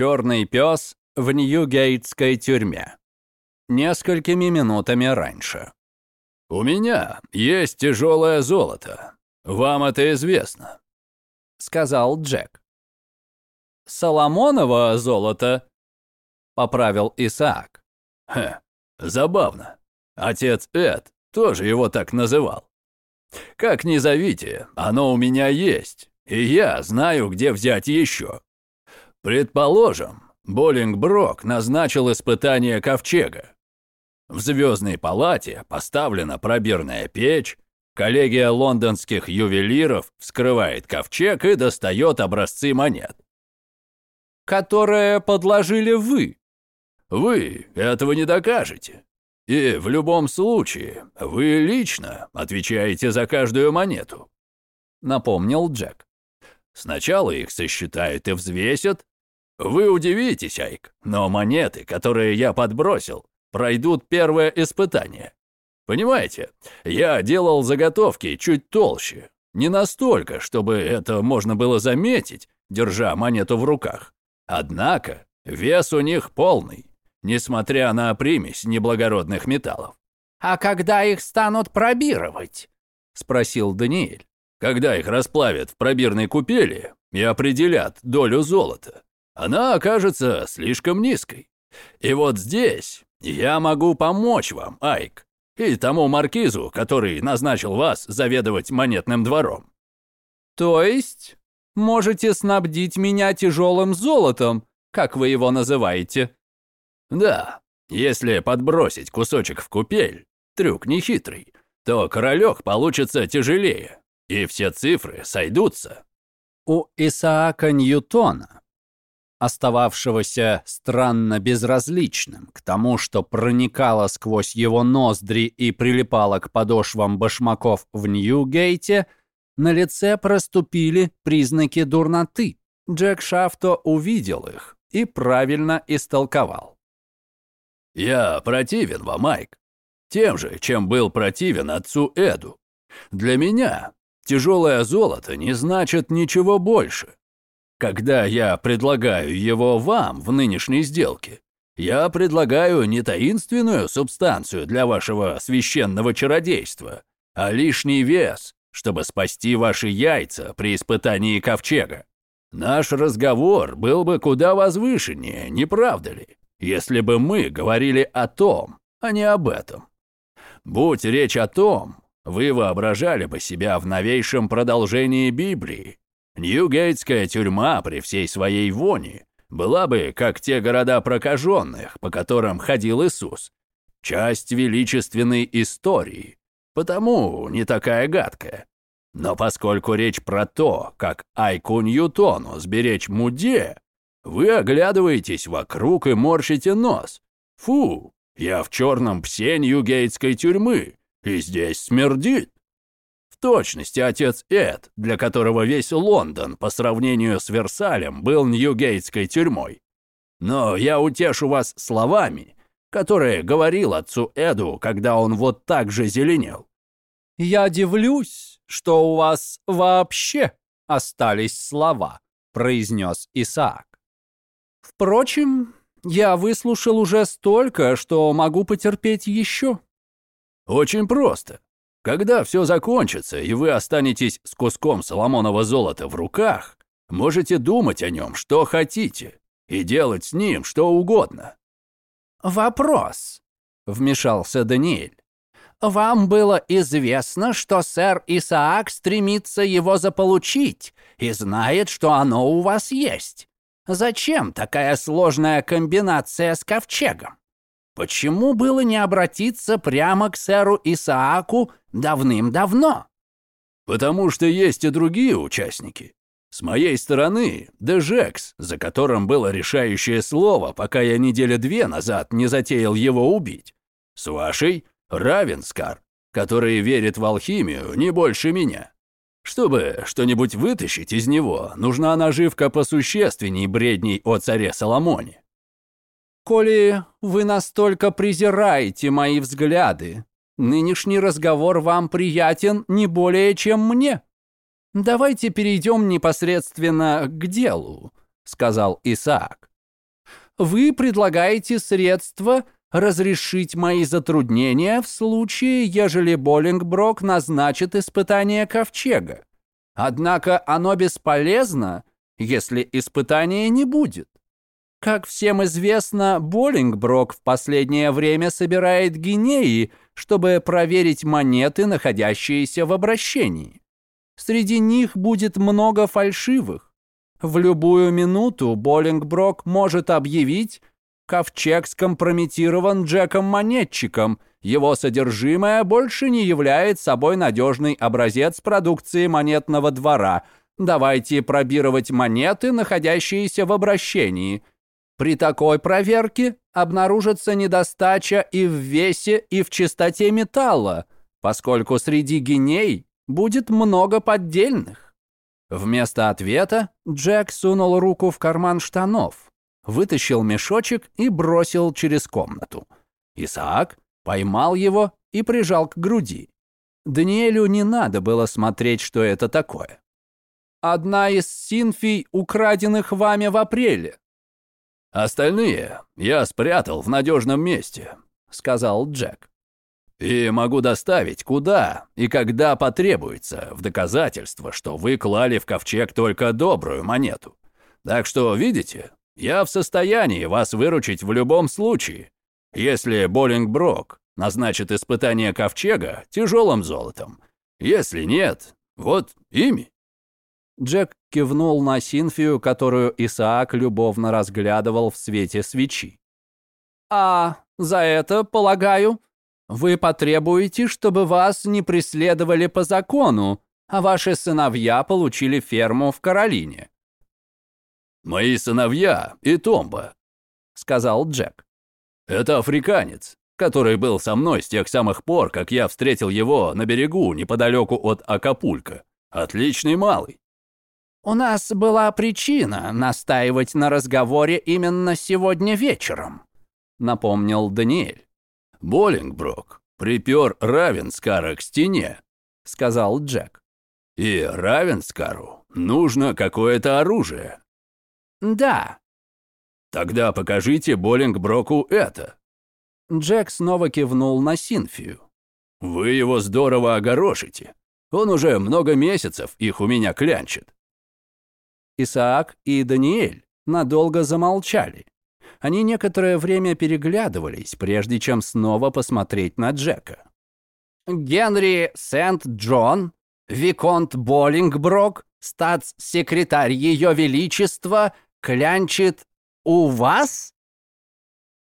черный пес в Ньюгейтской тюрьме. Несколькими минутами раньше. «У меня есть тяжелое золото. Вам это известно», — сказал Джек. «Соломоново золото», — поправил Исаак. «Хе, забавно. Отец Эд тоже его так называл. Как ни зовите, оно у меня есть, и я знаю, где взять еще. Предположим, Боллингброк назначил испытание ковчега. В Звездной палате поставлена пробирная печь, коллегия лондонских ювелиров вскрывает ковчег и достает образцы монет. «Которые подложили вы». «Вы этого не докажете. И в любом случае, вы лично отвечаете за каждую монету», — напомнил Джек. «Сначала их сосчитают и взвесят. Вы удивитесь, Айк, но монеты, которые я подбросил, пройдут первое испытание. Понимаете, я делал заготовки чуть толще. Не настолько, чтобы это можно было заметить, держа монету в руках. Однако вес у них полный несмотря на примесь неблагородных металлов. «А когда их станут пробировать?» — спросил Даниэль. «Когда их расплавят в пробирной купели и определят долю золота, она окажется слишком низкой. И вот здесь я могу помочь вам, Айк, и тому маркизу, который назначил вас заведовать монетным двором». «То есть можете снабдить меня тяжелым золотом, как вы его называете?» Да, если подбросить кусочек в купель, трюк нехитрый, то королек получится тяжелее, и все цифры сойдутся. У Исаака Ньютона, остававшегося странно безразличным к тому, что проникало сквозь его ноздри и прилипало к подошвам башмаков в Ньюгейте, на лице проступили признаки дурноты. Джек Шафто увидел их и правильно истолковал. Я противен вам, Майк. Тем же, чем был противен отцу Эду. Для меня тяжелое золото не значит ничего больше. Когда я предлагаю его вам в нынешней сделке, я предлагаю не таинственную субстанцию для вашего священного чародейства, а лишний вес, чтобы спасти ваши яйца при испытании ковчега. Наш разговор был бы куда возвышеннее, не правда ли? если бы мы говорили о том, а не об этом. Будь речь о том, вы воображали бы себя в новейшем продолжении Библии. Ньюгейтская тюрьма при всей своей вони была бы, как те города прокаженных, по которым ходил Иисус, часть величественной истории, потому не такая гадкая. Но поскольку речь про то, как Айку Ньютону сберечь Муде, вы оглядываетесь вокруг и морщите нос. Фу, я в черном псе Ньюгейтской тюрьмы, и здесь смердит. Точности отец Эд, для которого весь Лондон по сравнению с Версалем был Ньюгейтской тюрьмой. Но я утешу вас словами, которые говорил отцу Эду, когда он вот так же зеленел. «Я дивлюсь, что у вас вообще остались слова», произнес Исаак. Впрочем, я выслушал уже столько, что могу потерпеть еще. Очень просто. Когда все закончится, и вы останетесь с куском соломонова золота в руках, можете думать о нем, что хотите, и делать с ним что угодно. «Вопрос», — вмешался Даниэль. «Вам было известно, что сэр Исаак стремится его заполучить и знает, что оно у вас есть. Зачем такая сложная комбинация с ковчегом? Почему было не обратиться прямо к сэру Исааку давным-давно? Потому что есть и другие участники. С моей стороны, Дежекс, за которым было решающее слово, пока я недели две назад не затеял его убить. С вашей — Равенскар, который верит в алхимию не больше меня. Чтобы что-нибудь вытащить из него, нужна наживка посущественней бредней о царе Соломоне. «Коли вы настолько презираете мои взгляды, нынешний разговор вам приятен не более, чем мне. Давайте перейдем непосредственно к делу», — сказал Исаак. Вы предлагаете средства разрешить мои затруднения в случае, ежели Боллингброк назначит испытание ковчега. Однако оно бесполезно, если испытания не будет. Как всем известно, Боллингброк в последнее время собирает гинеи, чтобы проверить монеты, находящиеся в обращении. Среди них будет много фальшивых. В любую минуту Боллингброк может объявить, ковчег скомпрометирован Джеком-монетчиком, его содержимое больше не является собой надежный образец продукции монетного двора. Давайте пробировать монеты, находящиеся в обращении – при такой проверке обнаружится недостача и в весе, и в чистоте металла, поскольку среди геней будет много поддельных. Вместо ответа Джек сунул руку в карман штанов, вытащил мешочек и бросил через комнату. Исаак поймал его и прижал к груди. Даниэлю не надо было смотреть, что это такое. «Одна из синфий, украденных вами в апреле», Остальные я спрятал в надежном месте», — сказал Джек. «И могу доставить куда и когда потребуется, в доказательство, что вы клали в ковчег только добрую монету. Так что, видите, я в состоянии вас выручить в любом случае, если Боллингброк назначит испытание ковчега тяжелым золотом. Если нет, вот ими». Джек кивнул на Синфию, которую Исаак любовно разглядывал в свете свечи. «А за это, полагаю, вы потребуете, чтобы вас не преследовали по закону, а ваши сыновья получили ферму в Каролине». «Мои сыновья и Томба», — сказал Джек. «Это африканец, который был со мной с тех самых пор, как я встретил его на берегу неподалеку от Акапулька. Отличный малый. «У нас была причина настаивать на разговоре именно сегодня вечером», — напомнил Даниэль. «Боллингброк припер Равенскара к стене», — сказал Джек. «И Равенскару нужно какое-то оружие». «Да». «Тогда покажите Боллингброку это». Джек снова кивнул на Синфию. «Вы его здорово огорошите. Он уже много месяцев их у меня клянчит. Исаак и Даниэль надолго замолчали. Они некоторое время переглядывались, прежде чем снова посмотреть на Джека. «Генри Сент-Джон, Виконт Боллингброк, статс-секретарь Ее Величества, клянчит у вас?»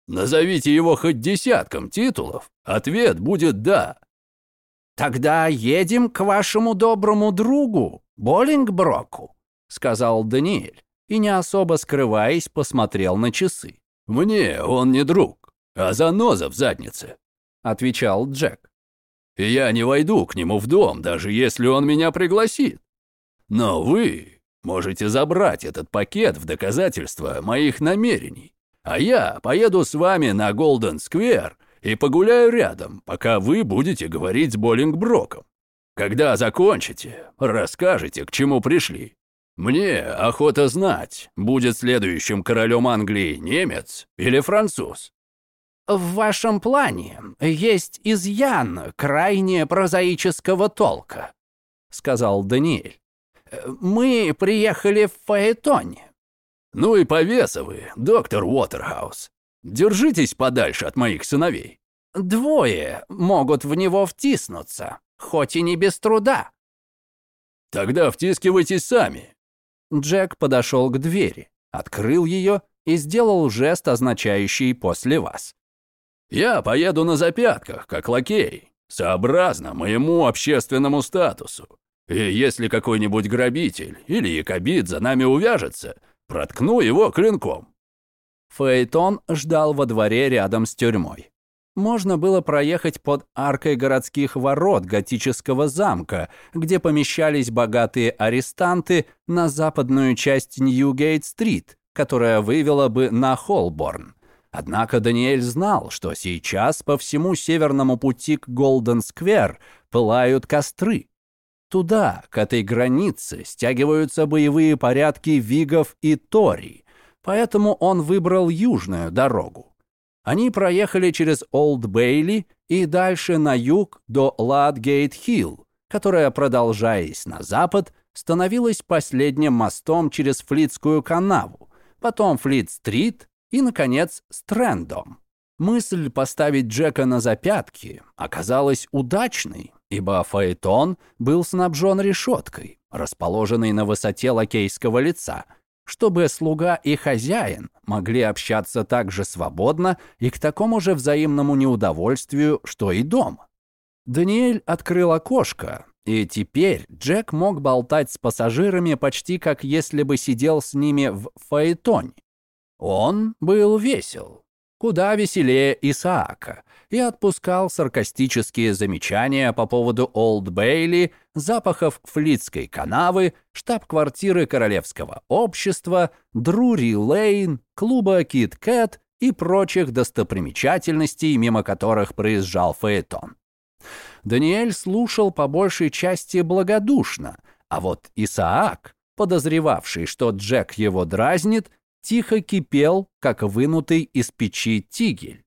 «Назовите его хоть десятком титулов, ответ будет «да». «Тогда едем к вашему доброму другу, Боллингброку», сказал Даниэль и, не особо скрываясь, посмотрел на часы. «Мне он не друг, а заноза в заднице», — отвечал Джек. «И я не войду к нему в дом, даже если он меня пригласит. Но вы можете забрать этот пакет в доказательство моих намерений, а я поеду с вами на Голден-сквер и погуляю рядом, пока вы будете говорить с Боллингброком. Когда закончите, расскажете, к чему пришли. Мне охота знать, будет следующим королем Англии немец или француз. В вашем плане есть изъян крайне прозаического толка, сказал Даниэль. Мы приехали в Фаэтоне. Ну и повеса вы, доктор Уотерхаус. Держитесь подальше от моих сыновей. Двое могут в него втиснуться, хоть и не без труда. Тогда втискивайтесь сами, Джек подошел к двери, открыл ее и сделал жест, означающий «после вас». «Я поеду на запятках, как лакей, сообразно моему общественному статусу. И если какой-нибудь грабитель или якобит за нами увяжется, проткну его клинком». Фейтон ждал во дворе рядом с тюрьмой можно было проехать под аркой городских ворот готического замка, где помещались богатые арестанты на западную часть Ньюгейт-стрит, которая вывела бы на Холборн. Однако Даниэль знал, что сейчас по всему северному пути к Голден-сквер пылают костры. Туда, к этой границе, стягиваются боевые порядки вигов и тори. поэтому он выбрал южную дорогу. Они проехали через Олд Бейли и дальше на юг до Ладгейт-Хилл, которая, продолжаясь на запад, становилась последним мостом через Флитскую канаву, потом Флит-стрит и, наконец, Стрэндом. Мысль поставить Джека на запятки оказалась удачной, ибо Фаэтон был снабжен решеткой, расположенной на высоте лакейского лица, чтобы слуга и хозяин могли общаться так же свободно и к такому же взаимному неудовольствию, что и дом. Даниэль открыл окошко, и теперь Джек мог болтать с пассажирами почти как если бы сидел с ними в фаэтоне. Он был весел, куда веселее Исаака, и отпускал саркастические замечания по поводу Олд Бейли, запахов Флитской канавы, штаб-квартиры Королевского общества, Друри Лейн, клуба Кит Кэт и прочих достопримечательностей, мимо которых проезжал Фаэтон. Даниэль слушал по большей части благодушно, а вот Исаак, подозревавший, что Джек его дразнит, тихо кипел, как вынутый из печи тигель.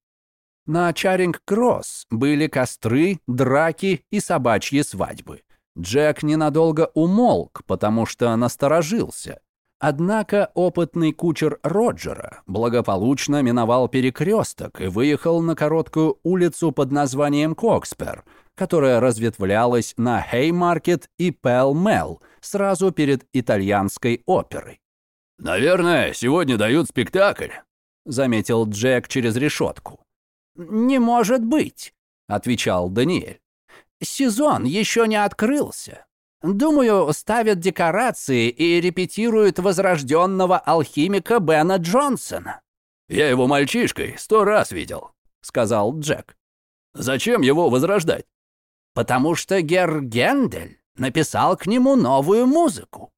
На Чаринг-Кросс были костры, драки и собачьи свадьбы. Джек ненадолго умолк, потому что насторожился. Однако опытный кучер Роджера благополучно миновал перекресток и выехал на короткую улицу под названием Кокспер, которая разветвлялась на Хеймаркет и Пэл-Мел сразу перед итальянской оперой. «Наверное, сегодня дают спектакль», — заметил Джек через решетку. «Не может быть», — отвечал Даниэль. «Сезон еще не открылся. Думаю, ставят декорации и репетируют возрожденного алхимика Бена Джонсона». «Я его мальчишкой сто раз видел», — сказал Джек. «Зачем его возрождать?» «Потому что Герр Гендель написал к нему новую музыку».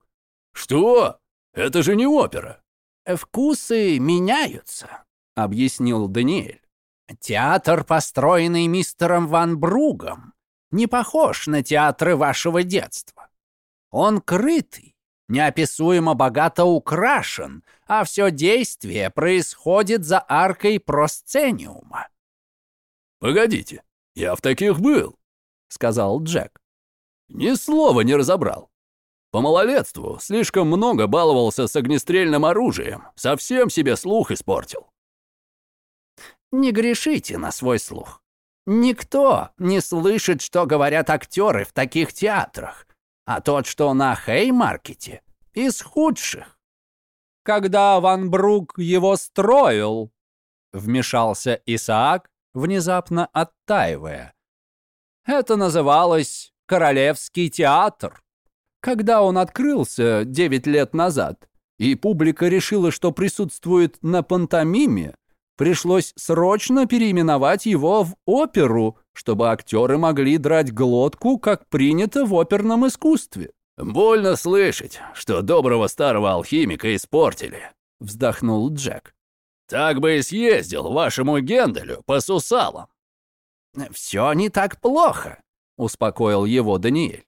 «Что?» Это же не опера. Вкусы меняются, объяснил Даниэль. Театр, построенный мистером Ван Бругом, не похож на театры вашего детства. Он крытый, неописуемо богато украшен, а все действие происходит за аркой просцениума. «Погодите, я в таких был», — сказал Джек. «Ни слова не разобрал. По малолетству слишком много баловался с огнестрельным оружием, совсем себе слух испортил. Не грешите на свой слух. Никто не слышит, что говорят актеры в таких театрах, а тот, что на Хеймаркете, из худших. Когда Ван Брук его строил, вмешался Исаак, внезапно оттаивая. Это называлось Королевский театр когда он открылся 9 лет назад, и публика решила, что присутствует на пантомиме, пришлось срочно переименовать его в оперу, чтобы актеры могли драть глотку, как принято в оперном искусстве. «Больно слышать, что доброго старого алхимика испортили», — вздохнул Джек. «Так бы и съездил вашему Генделю по сусалам». «Все не так плохо», — успокоил его Даниэль.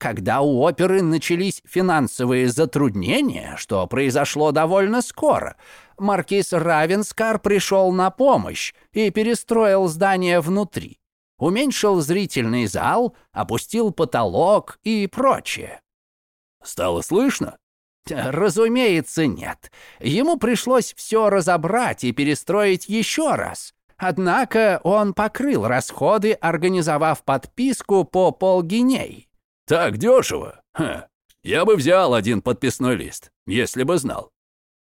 Когда у оперы начались финансовые затруднения, что произошло довольно скоро, маркиз Равенскар пришел на помощь и перестроил здание внутри. Уменьшил зрительный зал, опустил потолок и прочее. «Стало слышно?» «Разумеется, нет. Ему пришлось все разобрать и перестроить еще раз. Однако он покрыл расходы, организовав подписку по полгиней. Так дешево? Ха. Я бы взял один подписной лист, если бы знал.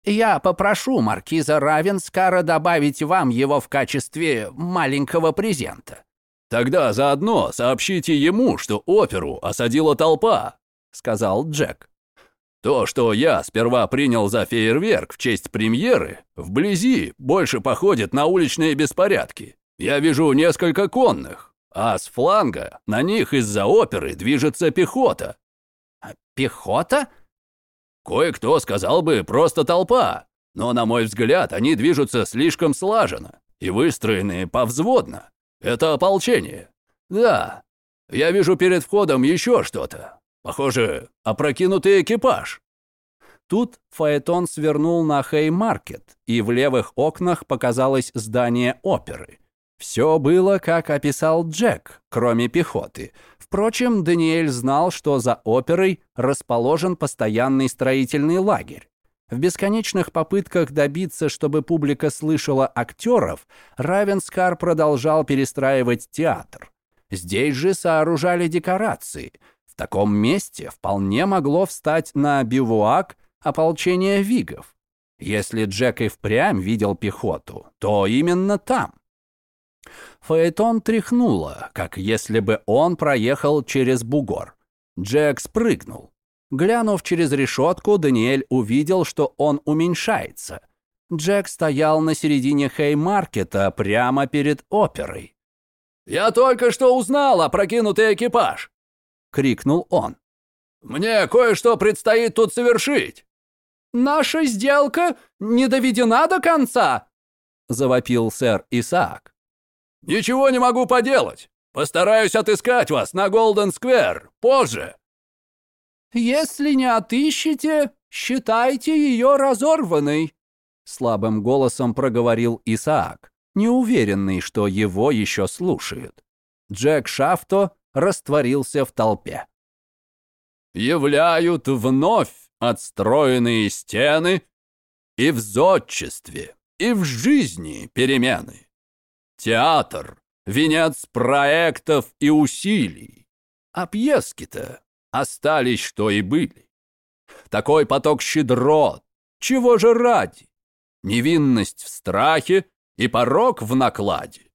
Я попрошу маркиза Равенскара добавить вам его в качестве маленького презента. Тогда заодно сообщите ему, что оперу осадила толпа, сказал Джек. То, что я сперва принял за фейерверк в честь премьеры, вблизи больше походит на уличные беспорядки. Я вижу несколько конных, а с фланга на них из-за оперы движется пехота. А пехота? Кое-кто сказал бы просто толпа, но, на мой взгляд, они движутся слишком слаженно и выстроены повзводно. Это ополчение. Да, я вижу перед входом еще что-то. Похоже, опрокинутый экипаж. Тут Фаэтон свернул на Хеймаркет, и в левых окнах показалось здание оперы. Все было, как описал Джек, кроме пехоты. Впрочем, Даниэль знал, что за оперой расположен постоянный строительный лагерь. В бесконечных попытках добиться, чтобы публика слышала актеров, Равенскар продолжал перестраивать театр. Здесь же сооружали декорации. В таком месте вполне могло встать на бивуак ополчение вигов. Если Джек и впрямь видел пехоту, то именно там. Фаэтон тряхнуло, как если бы он проехал через бугор. Джек спрыгнул. Глянув через решетку, Даниэль увидел, что он уменьшается. Джек стоял на середине Хеймаркета прямо перед оперой. «Я только что узнал о прокинутый экипаж!» — крикнул он. «Мне кое-что предстоит тут совершить!» «Наша сделка не доведена до конца!» — завопил сэр Исаак. «Ничего не могу поделать. Постараюсь отыскать вас на Голден-сквер позже». «Если не отыщете, считайте ее разорванной», — слабым голосом проговорил Исаак, неуверенный, что его еще слушают. Джек Шафто растворился в толпе. «Являют вновь отстроенные стены и в зодчестве, и в жизни перемены. Театр — венец проектов и усилий. А пьески-то остались, что и были. Такой поток щедрот, чего же ради? Невинность в страхе и порог в накладе.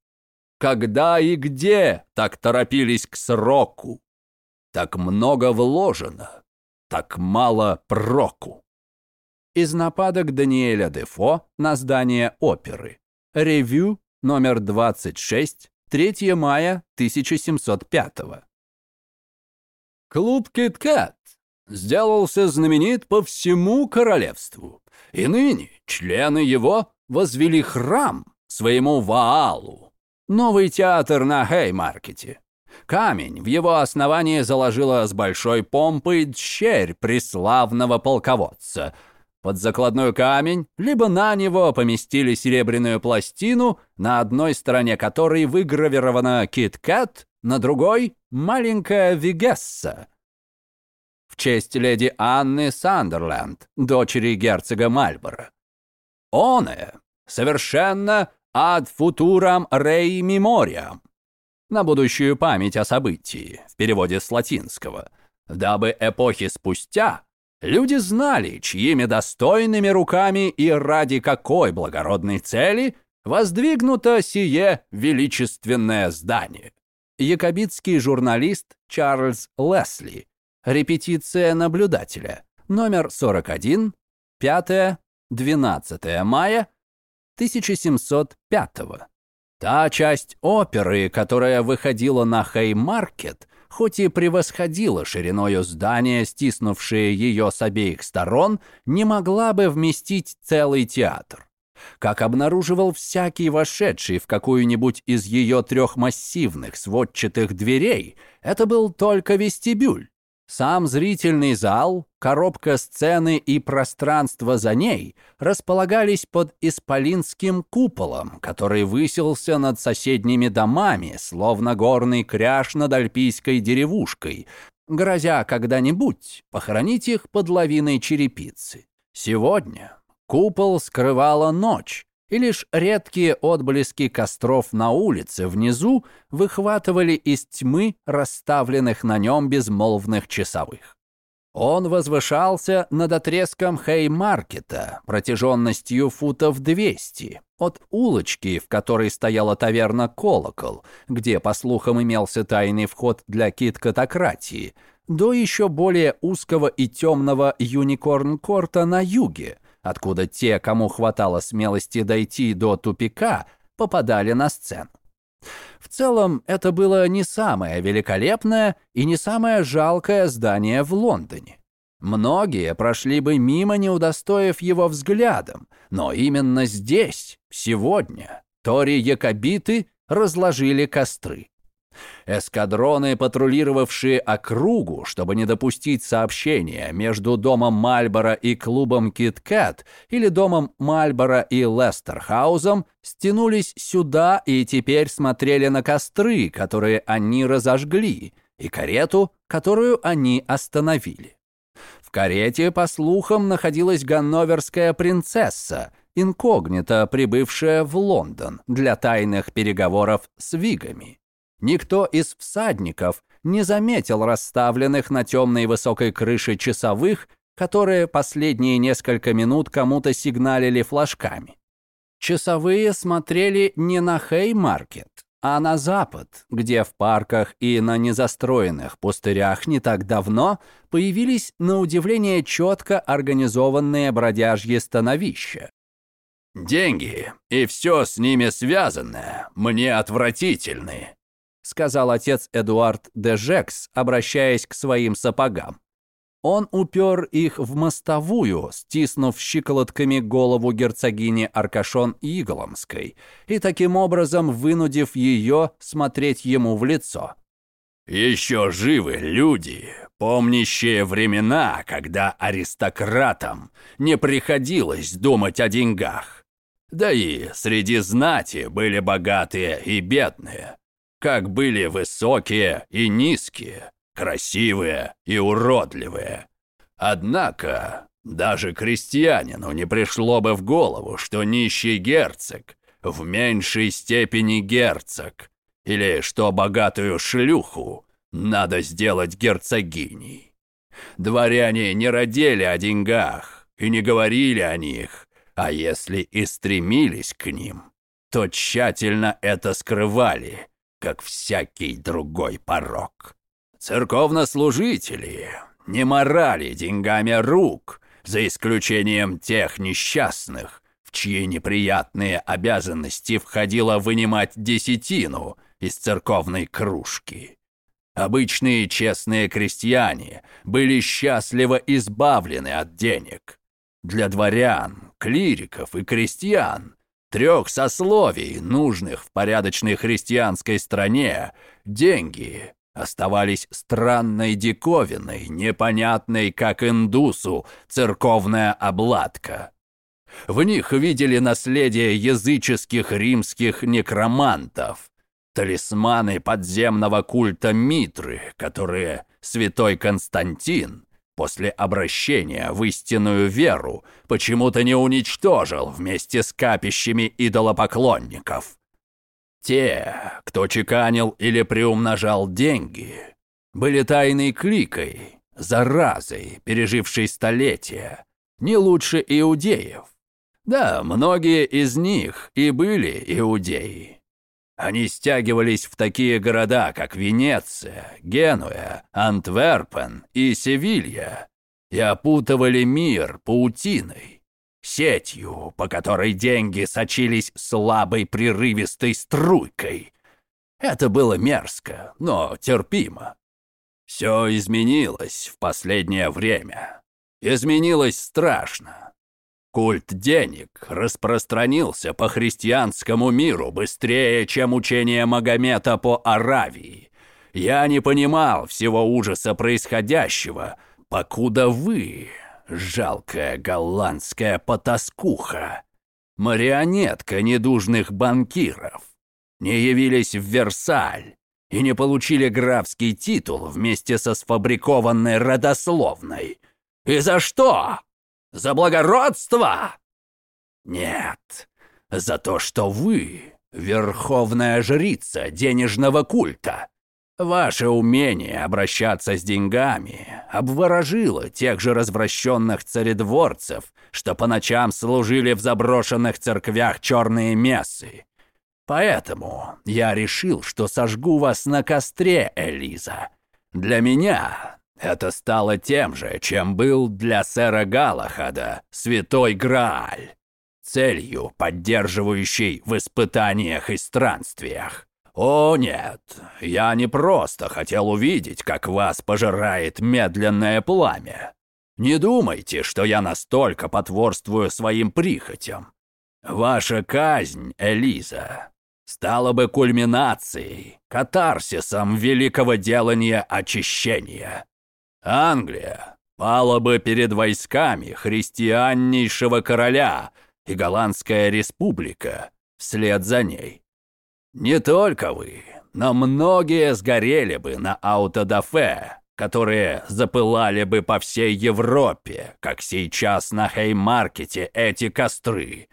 Когда и где так торопились к сроку? Так много вложено, так мало проку. Из нападок Даниэля Дефо на здание оперы. Ревью номер 26, 3 мая 1705 Клуб «Киткат» сделался знаменит по всему королевству, и ныне члены его возвели храм своему Ваалу, новый театр на Хеймаркете. Камень в его основании заложила с большой помпой дщерь преславного полководца. Под закладной камень, либо на него поместили серебряную пластину, на одной стороне которой выгравирована «Кит-Кат», на другой — маленькая Вигесса. В честь леди Анны Сандерленд, дочери герцога Мальборо. Оное совершенно ad futuram rei memoriam на будущую память о событии, в переводе с латинского, дабы эпохи спустя люди знали, чьими достойными руками и ради какой благородной цели воздвигнуто сие величественное здание. Якобитский журналист Чарльз Лесли. Репетиция наблюдателя. Номер 41, 5-12 мая 1705 -го. Та часть оперы, которая выходила на Хеймаркет, хоть и превосходила шириною здания, стиснувшие ее с обеих сторон, не могла бы вместить целый театр. Как обнаруживал всякий вошедший в какую-нибудь из ее трех массивных сводчатых дверей, это был только вестибюль. Сам зрительный зал, коробка сцены и пространство за ней располагались под исполинским куполом, который высился над соседними домами, словно горный кряж над альпийской деревушкой, грозя когда-нибудь похоронить их под лавиной черепицы. Сегодня купол скрывала ночь, и лишь редкие отблески костров на улице внизу выхватывали из тьмы расставленных на нем безмолвных часовых. Он возвышался над отрезком Хеймаркета протяженностью футов 200 от улочки, в которой стояла таверна «Колокол», где, по слухам, имелся тайный вход для кит-катократии, до еще более узкого и темного юникорн-корта на юге, откуда те, кому хватало смелости дойти до тупика, попадали на сцену. В целом, это было не самое великолепное и не самое жалкое здание в Лондоне. Многие прошли бы мимо, не удостоив его взглядом, но именно здесь, сегодня, Тори-якобиты разложили костры. Эскадроны, патрулировавшие округу, чтобы не допустить сообщения между домом Мальборо и клубом Киткат или домом Мальборо и Лестерхаузом, стянулись сюда и теперь смотрели на костры, которые они разожгли, и карету, которую они остановили. В карете, по слухам, находилась ганноверская принцесса, инкогнито прибывшая в Лондон для тайных переговоров с Вигами. Никто из всадников не заметил расставленных на темной высокой крыше часовых, которые последние несколько минут кому-то сигналили флажками. Часовые смотрели не на Хеймаркет, а на запад, где в парках и на незастроенных пустырях не так давно появились на удивление четко организованные бродяжьи становища. «Деньги и все с ними связанное мне отвратительны», сказал отец Эдуард де Жекс, обращаясь к своим сапогам. Он упер их в мостовую, стиснув щиколотками голову герцогини Аркашон Иголомской и таким образом вынудив ее смотреть ему в лицо. «Еще живы люди, помнящие времена, когда аристократам не приходилось думать о деньгах. Да и среди знати были богатые и бедные как были высокие и низкие, красивые и уродливые. Однако даже крестьянину не пришло бы в голову, что нищий герцог в меньшей степени герцог, или что богатую шлюху надо сделать герцогиней. Дворяне не родили о деньгах и не говорили о них, а если и стремились к ним, то тщательно это скрывали как всякий другой порог. Церковнослужители не морали деньгами рук, за исключением тех несчастных, в чьи неприятные обязанности входило вынимать десятину из церковной кружки. Обычные честные крестьяне были счастливо избавлены от денег. Для дворян, клириков и крестьян трех сословий, нужных в порядочной христианской стране, деньги оставались странной диковиной, непонятной, как индусу, церковная обладка. В них видели наследие языческих римских некромантов, талисманы подземного культа Митры, которые святой Константин после обращения в истинную веру почему-то не уничтожил вместе с капищами идолопоклонников. Те, кто чеканил или приумножал деньги, были тайной кликой, заразой, пережившей столетия, не лучше иудеев. Да, многие из них и были иудеи. Они стягивались в такие города, как Венеция, Генуя, Антверпен и Севилья, и опутывали мир паутиной, сетью, по которой деньги сочились слабой прерывистой струйкой. Это было мерзко, но терпимо. Все изменилось в последнее время. Изменилось страшно. Культ денег распространился по христианскому миру быстрее, чем учение Магомета по Аравии. Я не понимал всего ужаса происходящего, покуда вы, жалкая голландская потаскуха, марионетка недужных банкиров, не явились в Версаль и не получили графский титул вместе со сфабрикованной родословной. И за что? За благородство? Нет, за то, что вы верховная жрица денежного культа. Ваше умение обращаться с деньгами обворожило тех же развращенных царедворцев, что по ночам служили в заброшенных церквях черные мессы. Поэтому я решил, что сожгу вас на костре, Элиза. Для меня это стало тем же, чем был для сэра Галахада святой Грааль, целью, поддерживающей в испытаниях и странствиях. О нет, я не просто хотел увидеть, как вас пожирает медленное пламя. Не думайте, что я настолько потворствую своим прихотям. Ваша казнь, Элиза, стало бы кульминацией, катарсисом великого делания очищения. Англия пала бы перед войсками христианнейшего короля и Голландская республика вслед за ней. Не только вы, но многие сгорели бы на аутодафе, которые запылали бы по всей Европе, как сейчас на Хеймаркете эти костры,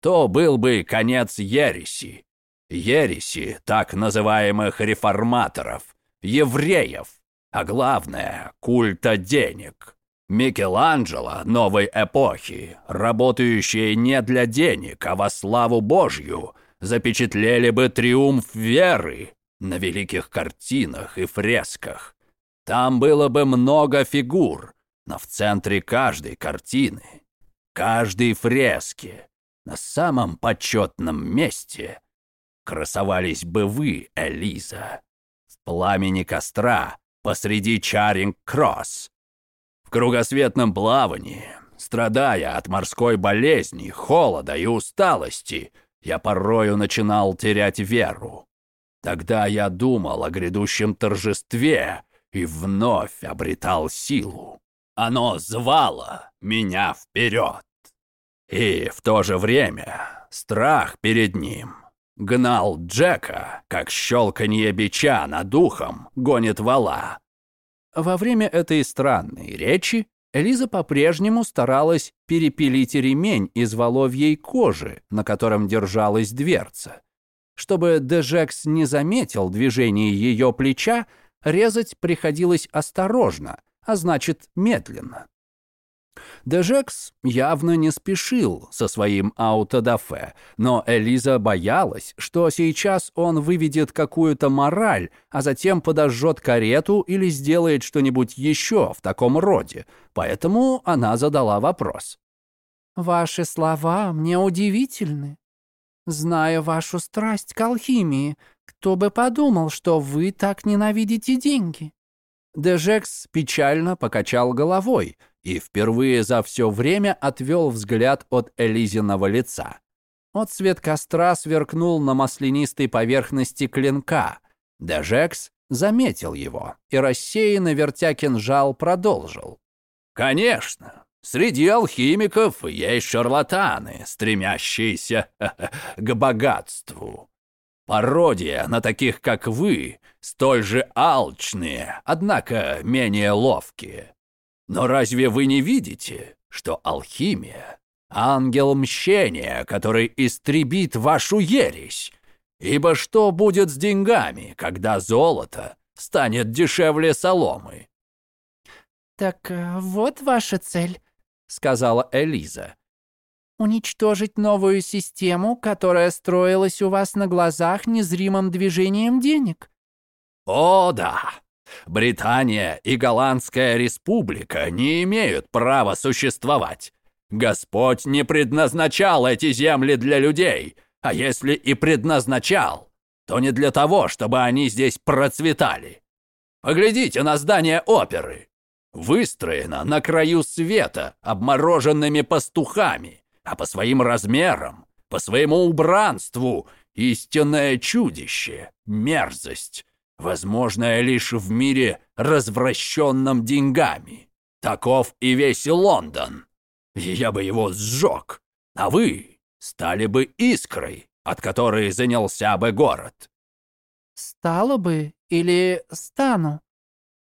то был бы конец ереси. Ереси так называемых реформаторов, евреев, а главное – культа денег. Микеланджело новой эпохи, работающие не для денег, а во славу Божью, запечатлели бы триумф веры на великих картинах и фресках. Там было бы много фигур, но в центре каждой картины, каждой фрески, на самом почетном месте красовались бы вы, Элиза, в пламени костра посреди Чаринг-Кросс, в кругосветном плавании, страдая от морской болезни, холода и усталости, я порою начинал терять веру. Тогда я думал о грядущем торжестве и вновь обретал силу. Оно звало меня вперед. И в то же время страх перед ним гнал Джека, как щелканье бича над духом гонит вала. Во время этой странной речи Элиза по-прежнему старалась перепилить ремень из воловьей кожи, на котором держалась дверца. Чтобы Дежекс не заметил движения ее плеча, резать приходилось осторожно, а значит медленно. Дежекс явно не спешил со своим аутодафе, но Элиза боялась, что сейчас он выведет какую-то мораль, а затем подожжет карету или сделает что-нибудь еще в таком роде, поэтому она задала вопрос. «Ваши слова мне удивительны. Зная вашу страсть к алхимии, кто бы подумал, что вы так ненавидите деньги?» Дежекс печально покачал головой – и впервые за все время отвел взгляд от Элизиного лица. Отцвет костра сверкнул на маслянистой поверхности клинка. Дежекс заметил его и, рассеянно вертя кинжал, продолжил. «Конечно, среди алхимиков есть шарлатаны, стремящиеся к богатству. Пародия на таких, как вы, столь же алчные, однако менее ловкие. Но разве вы не видите, что алхимия — ангел мщения, который истребит вашу ересь? Ибо что будет с деньгами, когда золото станет дешевле соломы?» «Так э, вот ваша цель», — сказала Элиза. «Уничтожить новую систему, которая строилась у вас на глазах незримым движением денег». «О, да! Британия и Голландская республика не имеют права существовать. Господь не предназначал эти земли для людей, а если и предназначал, то не для того, чтобы они здесь процветали. Поглядите на здание оперы. Выстроено на краю света обмороженными пастухами, а по своим размерам, по своему убранству истинное чудище, мерзость, возможное лишь в мире, развращенном деньгами. Таков и весь Лондон. Я бы его сжег, а вы стали бы искрой, от которой занялся бы город. «Стало бы или стану?»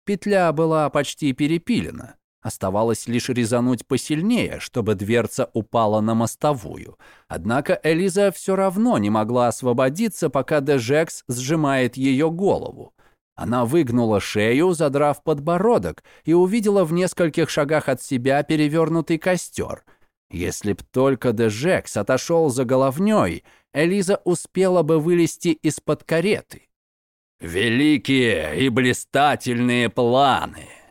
Петля была почти перепилена. Оставалось лишь резануть посильнее, чтобы дверца упала на мостовую. Однако Элиза все равно не могла освободиться, пока Дежекс сжимает ее голову. Она выгнула шею, задрав подбородок, и увидела в нескольких шагах от себя перевернутый костер. Если б только Дежекс отошел за головней, Элиза успела бы вылезти из-под кареты. «Великие и блистательные планы!»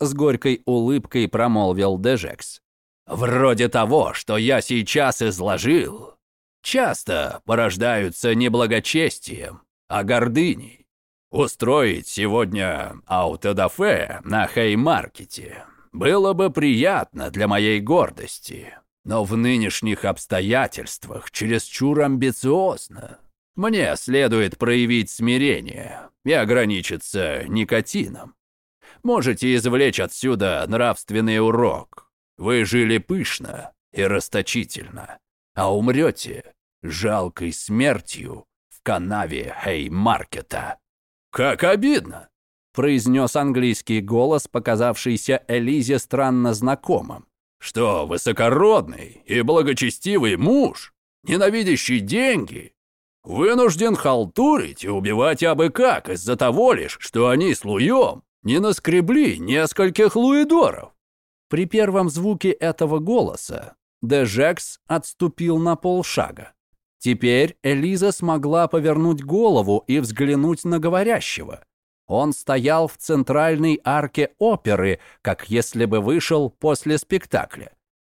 С горькой улыбкой промолвил Дежекс. «Вроде того, что я сейчас изложил, часто порождаются не благочестием, а гордыней. Устроить сегодня аутодафе на Хеймаркете было бы приятно для моей гордости, но в нынешних обстоятельствах чересчур амбициозно. Мне следует проявить смирение и ограничиться никотином. Можете извлечь отсюда нравственный урок. Вы жили пышно и расточительно, а умрете жалкой смертью в канаве Хеймаркета. «Как обидно!» — произнес английский голос, показавшийся Элизе странно знакомым. «Что, высокородный и благочестивый муж, ненавидящий деньги, вынужден халтурить и убивать абы как из-за того лишь, что они с Луем не наскребли нескольких луидоров?» При первом звуке этого голоса Дежекс отступил на полшага. Теперь Элиза смогла повернуть голову и взглянуть на говорящего. Он стоял в центральной арке оперы, как если бы вышел после спектакля.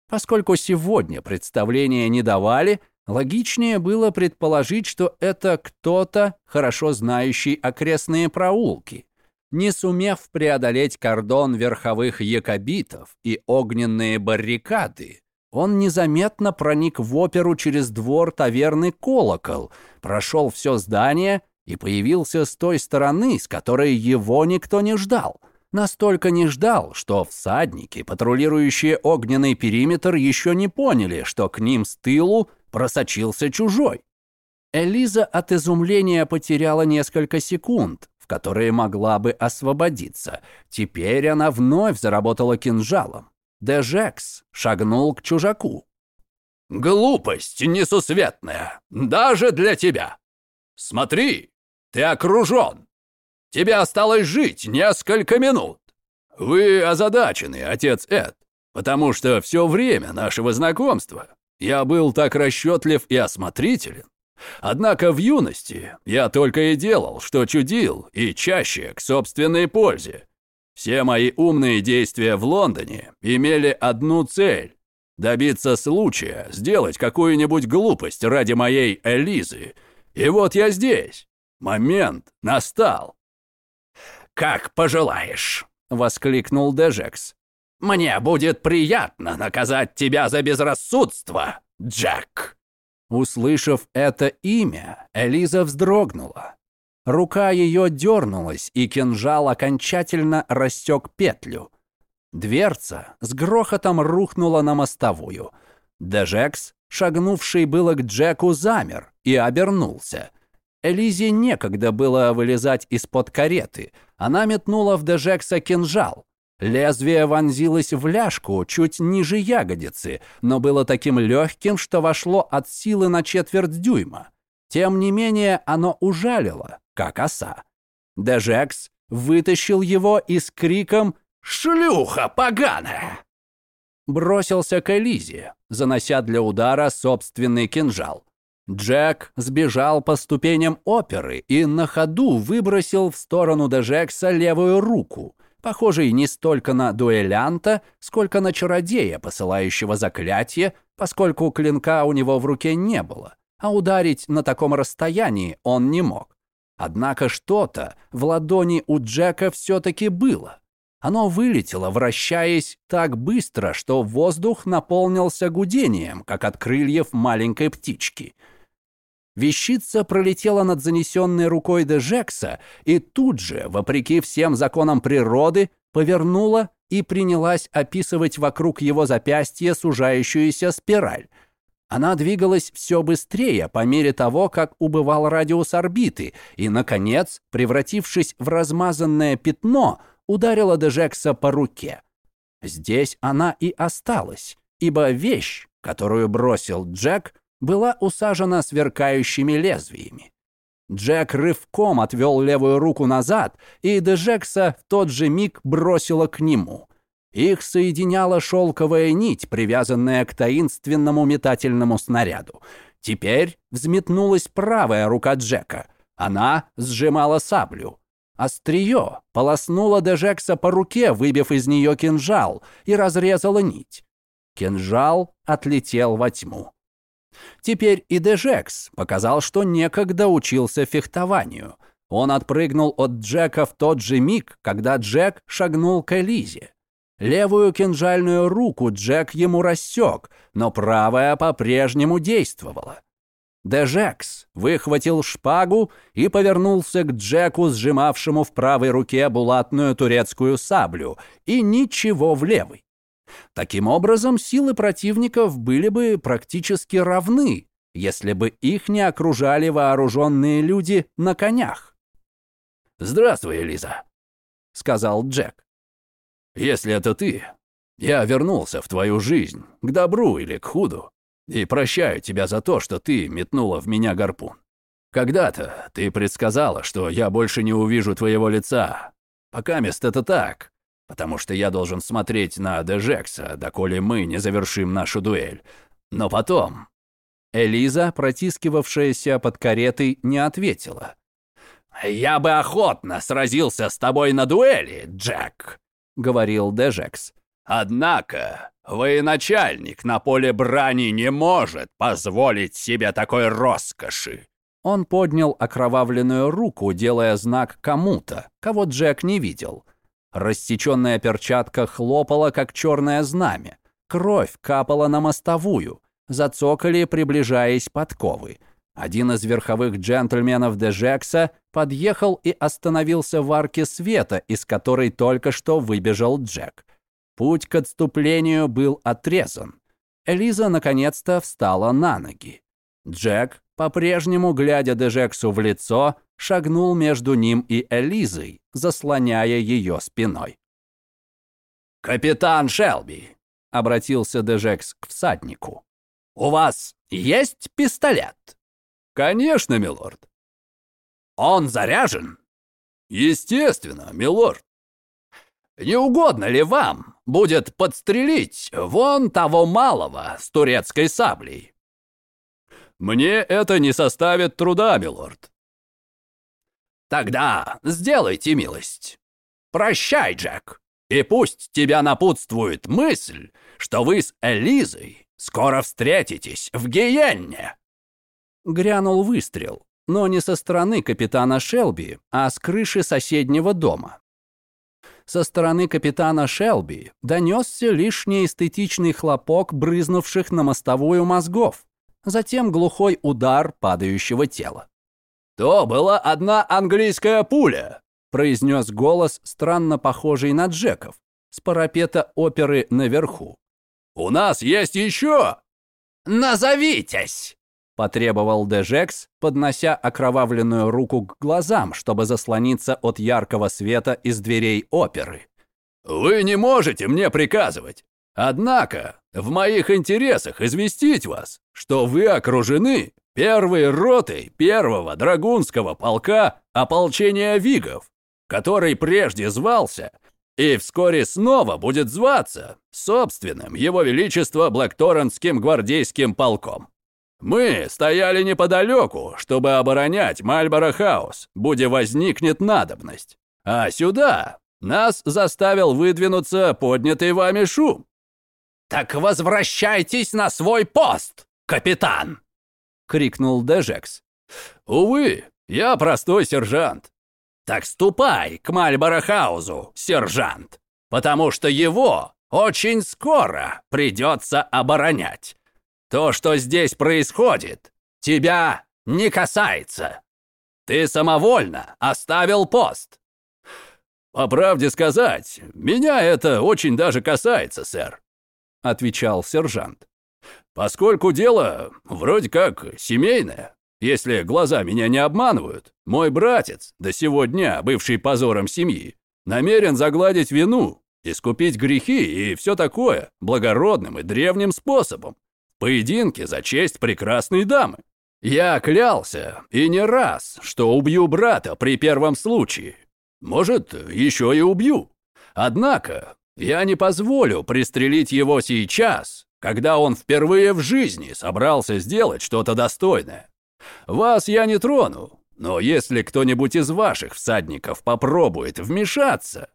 Поскольку сегодня представления не давали, логичнее было предположить, что это кто-то, хорошо знающий окрестные проулки. Не сумев преодолеть кордон верховых якобитов и огненные баррикады, он незаметно проник в оперу через двор таверны «Колокол», прошел все здание и появился с той стороны, с которой его никто не ждал. Настолько не ждал, что всадники, патрулирующие огненный периметр, еще не поняли, что к ним с тылу просочился чужой. Элиза от изумления потеряла несколько секунд, в которые могла бы освободиться. Теперь она вновь заработала кинжалом. Дежекс шагнул к чужаку. «Глупость несусветная, даже для тебя. Смотри, ты окружен. Тебе осталось жить несколько минут. Вы озадачены, отец Эд, потому что все время нашего знакомства я был так расчетлив и осмотрителен. Однако в юности я только и делал, что чудил, и чаще к собственной пользе. Все мои умные действия в Лондоне имели одну цель – добиться случая, сделать какую-нибудь глупость ради моей Элизы. И вот я здесь. Момент настал. «Как пожелаешь», — воскликнул Дежекс. «Мне будет приятно наказать тебя за безрассудство, Джек». Услышав это имя, Элиза вздрогнула. Рука ее дернулась, и кинжал окончательно растек петлю. Дверца с грохотом рухнула на мостовую. Дежекс, шагнувший было к Джеку, замер и обернулся. Элизе некогда было вылезать из-под кареты. Она метнула в Дежекса кинжал. Лезвие вонзилось в ляжку чуть ниже ягодицы, но было таким легким, что вошло от силы на четверть дюйма. Тем не менее, оно ужалило, как оса. Дежекс вытащил его и с криком «Шлюха поганая!» бросился к Элизе, занося для удара собственный кинжал. Джек сбежал по ступеням оперы и на ходу выбросил в сторону Дежекса левую руку, похожий не столько на дуэлянта, сколько на чародея, посылающего заклятие, поскольку клинка у него в руке не было, а ударить на таком расстоянии он не мог. Однако что-то в ладони у Джека все-таки было. Оно вылетело, вращаясь так быстро, что воздух наполнился гудением, как от крыльев маленькой птички. Вещица пролетела над занесенной рукой де Жекса и тут же, вопреки всем законам природы, повернула и принялась описывать вокруг его запястья сужающуюся спираль — она двигалась все быстрее по мере того, как убывал радиус орбиты, и, наконец, превратившись в размазанное пятно, ударила Дежекса по руке. Здесь она и осталась, ибо вещь, которую бросил Джек, была усажена сверкающими лезвиями. Джек рывком отвел левую руку назад, и Дежекса в тот же миг бросила к нему — их соединяла шелковая нить, привязанная к таинственному метательному снаряду. Теперь взметнулась правая рука Джека. Она сжимала саблю. Острие полоснуло Дежекса по руке, выбив из нее кинжал, и разрезала нить. Кинжал отлетел во тьму. Теперь и Дежекс показал, что некогда учился фехтованию. Он отпрыгнул от Джека в тот же миг, когда Джек шагнул к Элизе. Левую кинжальную руку Джек ему рассек, но правая по-прежнему действовала. Дежекс выхватил шпагу и повернулся к Джеку, сжимавшему в правой руке булатную турецкую саблю, и ничего в левой. Таким образом, силы противников были бы практически равны, если бы их не окружали вооруженные люди на конях. «Здравствуй, Элиза», — сказал Джек. «Если это ты, я вернулся в твою жизнь, к добру или к худу, и прощаю тебя за то, что ты метнула в меня гарпун. Когда-то ты предсказала, что я больше не увижу твоего лица. Пока мест это так, потому что я должен смотреть на Дежекса, доколе мы не завершим нашу дуэль. Но потом...» Элиза, протискивавшаяся под каретой, не ответила. «Я бы охотно сразился с тобой на дуэли, Джек», — говорил Дежекс. «Однако военачальник на поле брани не может позволить себе такой роскоши». Он поднял окровавленную руку, делая знак кому-то, кого Джек не видел. Рассеченная перчатка хлопала, как черное знамя. Кровь капала на мостовую. Зацокали, приближаясь подковы. Один из верховых джентльменов Дежекса подъехал и остановился в арке света, из которой только что выбежал Джек. Путь к отступлению был отрезан. Элиза наконец-то встала на ноги. Джек, по-прежнему глядя Дежексу в лицо, шагнул между ним и Элизой, заслоняя ее спиной. «Капитан Шелби», — обратился Дежекс к всаднику, — «у вас есть пистолет?» «Конечно, милорд». «Он заряжен?» «Естественно, милорд». «Не угодно ли вам будет подстрелить вон того малого с турецкой саблей?» «Мне это не составит труда, милорд». «Тогда сделайте милость. Прощай, Джек, и пусть тебя напутствует мысль, что вы с Элизой скоро встретитесь в Гиенне». Грянул выстрел, но не со стороны капитана Шелби, а с крыши соседнего дома. Со стороны капитана Шелби донесся лишь неэстетичный хлопок брызнувших на мостовую мозгов, затем глухой удар падающего тела. «То была одна английская пуля», произнес голос, странно похожий на Джеков, с парапета оперы наверху. «У нас есть еще!» «Назовитесь!» потребовал Дежекс, поднося окровавленную руку к глазам, чтобы заслониться от яркого света из дверей оперы. «Вы не можете мне приказывать. Однако в моих интересах известить вас, что вы окружены первой ротой первого драгунского полка ополчения Вигов, который прежде звался и вскоре снова будет зваться собственным Его Величество Блэкторнским гвардейским полком. Мы стояли неподалеку, чтобы оборонять Мальборо-хаус, будь возникнет надобность. А сюда нас заставил выдвинуться поднятый вами шум. «Так возвращайтесь на свой пост, капитан!» — крикнул Дежекс. «Увы, я простой сержант». «Так ступай к Мальборо-хаузу, сержант, потому что его очень скоро придется оборонять. То, что здесь происходит, тебя не касается. Ты самовольно оставил пост. По правде сказать, меня это очень даже касается, сэр, отвечал сержант. Поскольку дело вроде как семейное, если глаза меня не обманывают, мой братец, до сего дня бывший позором семьи, намерен загладить вину, искупить грехи и все такое благородным и древним способом поединке за честь прекрасной дамы. Я клялся, и не раз, что убью брата при первом случае. Может, еще и убью. Однако я не позволю пристрелить его сейчас, когда он впервые в жизни собрался сделать что-то достойное. Вас я не трону, но если кто-нибудь из ваших всадников попробует вмешаться,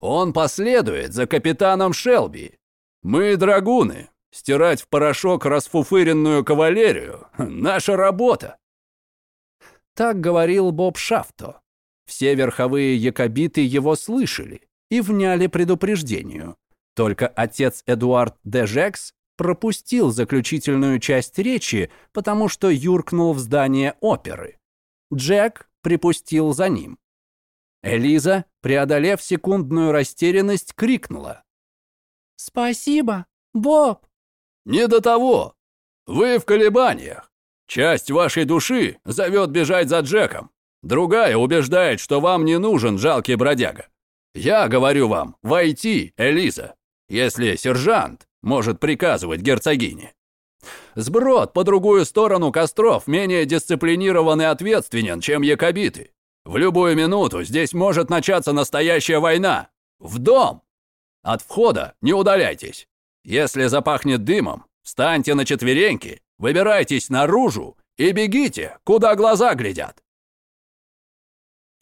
он последует за капитаном Шелби. Мы драгуны, Стирать в порошок расфуфыренную кавалерию — наша работа. Так говорил Боб Шафто. Все верховые якобиты его слышали и вняли предупреждению. Только отец Эдуард Дежекс пропустил заключительную часть речи, потому что юркнул в здание оперы. Джек припустил за ним. Элиза, преодолев секундную растерянность, крикнула. «Спасибо, Боб!» «Не до того! Вы в колебаниях. Часть вашей души зовет бежать за Джеком. Другая убеждает, что вам не нужен жалкий бродяга. Я говорю вам, войти, Элиза, если сержант может приказывать герцогине. Сброд по другую сторону костров менее дисциплинирован и ответственен, чем якобиты. В любую минуту здесь может начаться настоящая война. В дом! От входа не удаляйтесь. Если запахнет дымом, встаньте на четвереньки, выбирайтесь наружу и бегите, куда глаза глядят.